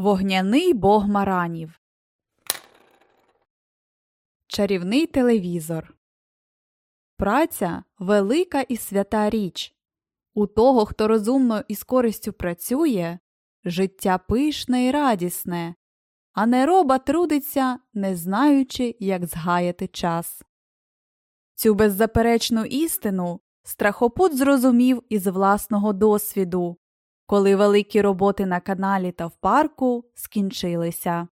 Вогняний бог маранів. Чарівний телевізор. Праця велика і свята річ. У того, хто розумно і з користю працює, життя пишне і радісне, а нероба трудиться, не знаючи, як згаяти час. Цю беззаперечну істину страхопут зрозумів із власного досвіду, коли великі роботи на каналі та в парку скінчилися.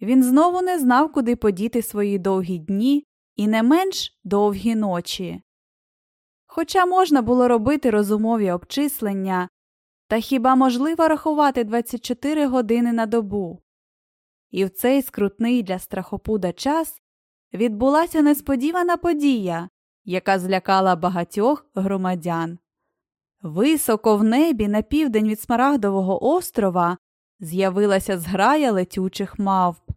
Він знову не знав, куди подіти свої довгі дні і не менш довгі ночі. Хоча можна було робити розумові обчислення, та хіба можливо рахувати 24 години на добу. І в цей скрутний для страхопуда час відбулася несподівана подія, яка злякала багатьох громадян. Високо в небі на південь від Смарагдового острова з'явилася зграя летючих мавп.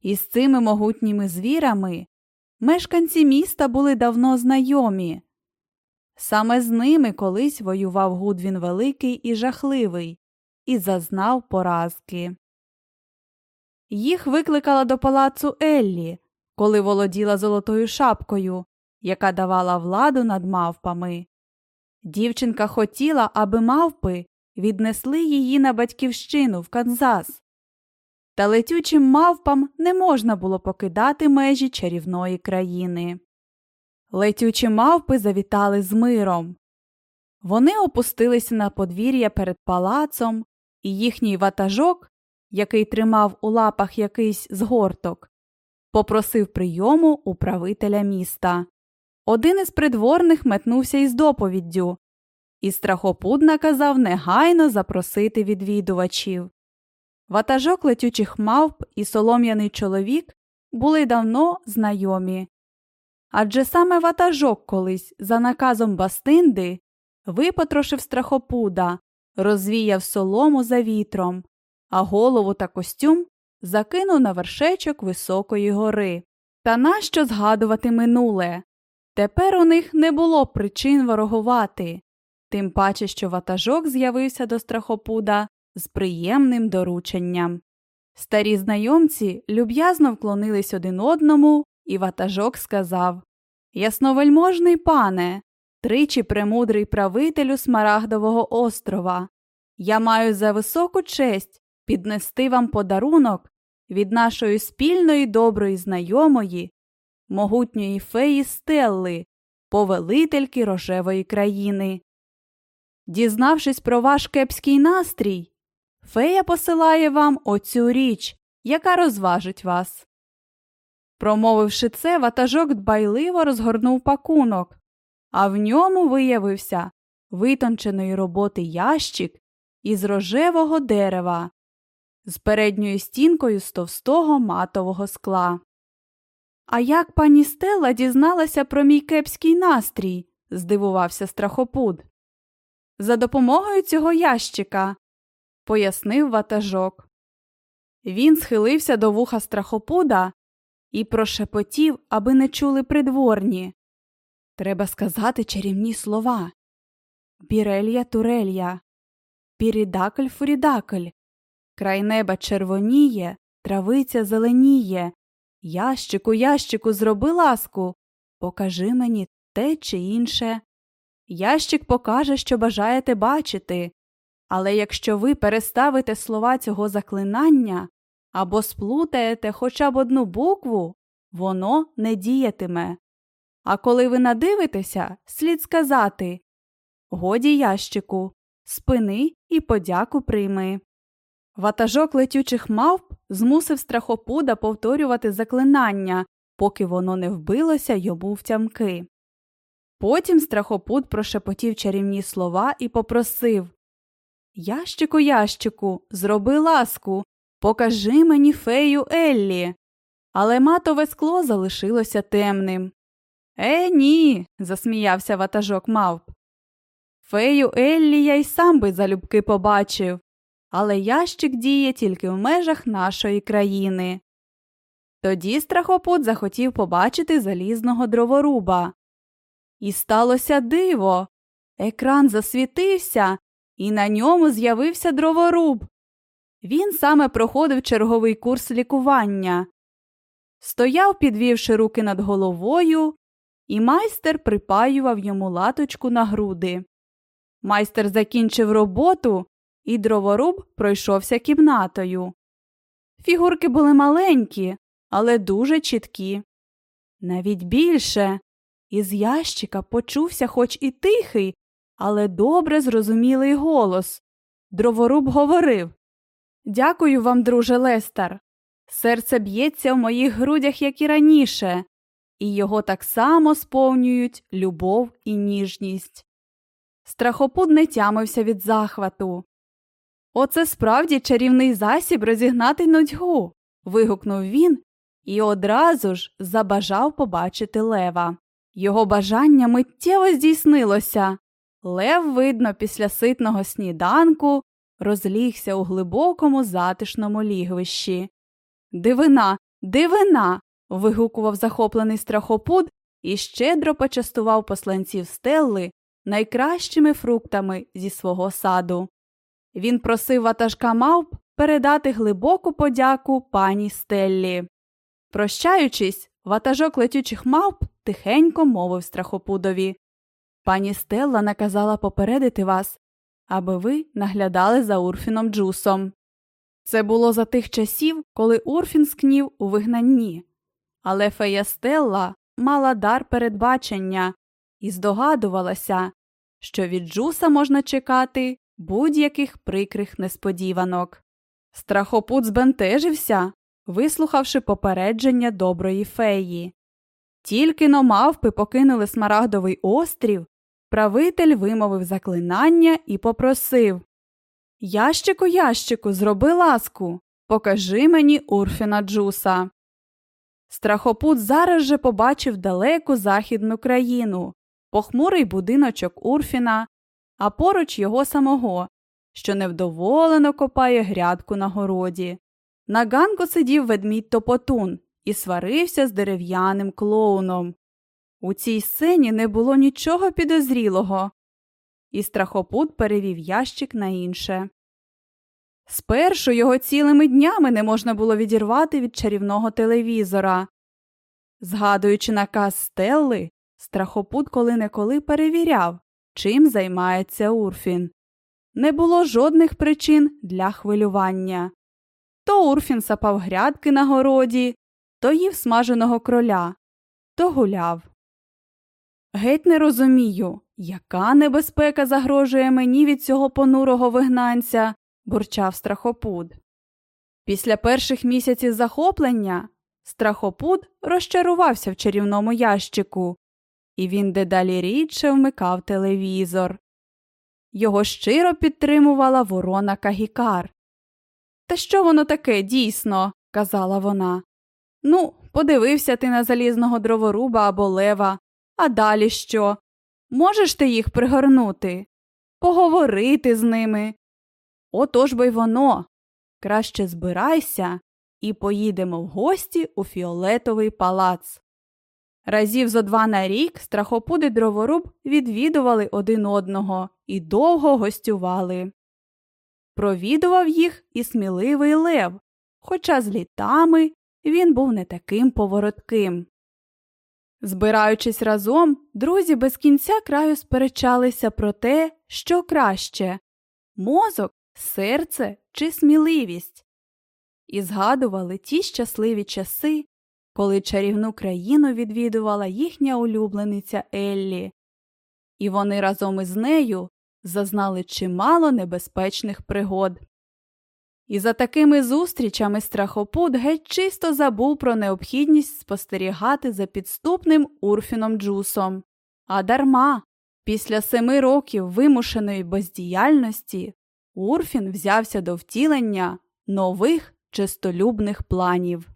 Із цими могутніми звірами мешканці міста були давно знайомі. Саме з ними колись воював Гудвін Великий і жахливий і зазнав поразки. Їх викликала до палацу Еллі, коли володіла золотою шапкою, яка давала владу над мавпами. Дівчинка хотіла, аби мавпи віднесли її на батьківщину в Канзас. Та летючим мавпам не можна було покидати межі чарівної країни. Летючі мавпи завітали з миром. Вони опустилися на подвір'я перед палацом, і їхній ватажок, який тримав у лапах якийсь згорток, попросив прийому управителя міста. Один із придворних метнувся із доповіддю, і страхопуд наказав негайно запросити відвідувачів. Ватажок летючих мавп і солом'яний чоловік були давно знайомі. Адже саме ватажок колись, за наказом Бастинди, випотрошив страхопуда, розвіяв солому за вітром, а голову та костюм закинув на вершечок високої гори. Та нащо згадувати минуле? Тепер у них не було причин ворогувати, тим паче, що ватажок з'явився до страхопуда з приємним дорученням. Старі знайомці люб'язно вклонились один одному, і ватажок сказав Ясновельможний пане, тричі премудрий правителю Смарагдового острова, я маю за високу честь піднести вам подарунок від нашої спільної доброї знайомої, могутньої феї Стелли, повелительки рожевої країни. Дізнавшись про ваш кепський настрій, фея посилає вам оцю річ, яка розважить вас. Промовивши це, ватажок дбайливо розгорнув пакунок, а в ньому виявився витонченої роботи ящик із рожевого дерева з передньою стінкою з товстого матового скла. А як пані Стелла дізналася про мій кепський настрій? здивувався страхопуд. За допомогою цього ящика, пояснив ватажок. Він схилився до вуха страхопуда і прошепотів, аби не чули придворні. Треба сказати чарівні слова. Бірелья турелья, пірідакль фурідакль, край неба червоніє, травиця зеленіє. Ящику, ящику, зроби ласку, покажи мені те чи інше. Ящик покаже, що бажаєте бачити, але якщо ви переставите слова цього заклинання або сплутаєте хоча б одну букву, воно не діятиме. А коли ви надивитеся, слід сказати Годі ящику, спини і подяку прийми. Ватажок летючих мавп змусив страхопуда повторювати заклинання, поки воно не вбилося йому в тямки. Потім страхопуд прошепотів чарівні слова і попросив Ящику, ящику, зроби ласку, покажи мені фею Еллі. Але матове скло залишилося темним. Е, ні, засміявся ватажок мавп. Фею Еллі я й сам би залюбки побачив, але ящик діє тільки в межах нашої країни. Тоді страхопут захотів побачити залізного дроворуба. І сталося диво. Екран засвітився, і на ньому з'явився дроворуб. Він саме проходив черговий курс лікування. Стояв, підвівши руки над головою, і майстер припаював йому латочку на груди. Майстер закінчив роботу, і дроворуб пройшовся кімнатою. Фігурки були маленькі, але дуже чіткі. Навіть більше. Із ящика почувся хоч і тихий, але добре зрозумілий голос. Дроворуб говорив Дякую вам, друже Лестер. Серце б'ється в моїх грудях, як і раніше, і його так само сповнюють любов і ніжність. Страхопуд не тямився від захвату. Оце справді чарівний засіб розігнати нудьгу. вигукнув він і одразу ж забажав побачити лева. Його бажання миттєво здійснилося. Лев, видно, після ситного сніданку розлігся у глибокому затишному лігвищі. Дивина, дивина. вигукував захоплений страхопуд і щедро почастував посланців стелли найкращими фруктами зі свого саду. Він просив ватажка мавп передати глибоку подяку пані Стеллі. Прощаючись, ватажок летючих мавп тихенько мовив страхопудові. Пані Стелла наказала попередити вас, аби ви наглядали за Урфіном Джусом. Це було за тих часів, коли Урфін скнів у вигнанні. Але фея Стелла мала дар передбачення і здогадувалася, що від Джуса можна чекати будь-яких прикрих несподіванок. Страхопут збентежився, вислухавши попередження доброї феї. Тільки но мавпи покинули Смарагдовий острів, правитель вимовив заклинання і попросив Ящику, ящику, зроби ласку, покажи мені Урфіна Джуса. Страхопут зараз же побачив далеку західну країну, похмурий будиночок Урфіна, а поруч його самого, що невдоволено копає грядку на городі. На ганку сидів ведмідь топотун і сварився з дерев'яним клоуном. У цій сцені не було нічого підозрілого, і страхопут перевів ящик на інше. Спершу його цілими днями не можна було відірвати від чарівного телевізора. Згадуючи наказ Стелли, страхопут коли неколи перевіряв, чим займається Урфін. Не було жодних причин для хвилювання. То Урфін сапав грядки на городі, то їв смаженого кроля, то гуляв. Геть не розумію, яка небезпека загрожує мені від цього понурого вигнанця, бурчав страхопуд. Після перших місяців захоплення страхопуд розчарувався в чарівному ящику, і він дедалі рідше вмикав телевізор. Його щиро підтримувала ворона Кагікар. Та що воно таке дійсно? казала вона. Ну, подивився ти на залізного дроворуба або лева, а далі що? Можеш ти їх пригорнути, поговорити з ними. Отож бо й воно. Краще збирайся і поїдемо в гості у фіолетовий палац. Разів зо два на рік страхопуди дроворуб відвідували один одного і довго гостювали. Провідував їх і сміливий лев, хоча з літами він був не таким поворотким. Збираючись разом, друзі без кінця краю сперечалися про те, що краще мозок, серце чи сміливість, і згадували ті щасливі часи, коли чарівну країну відвідувала їхня улюблениця Еллі, і вони разом із нею зазнали чимало небезпечних пригод. І за такими зустрічами страхопут геть чисто забув про необхідність спостерігати за підступним Урфіном Джусом. А дарма, після семи років вимушеної бездіяльності, Урфін взявся до втілення нових чистолюбних планів.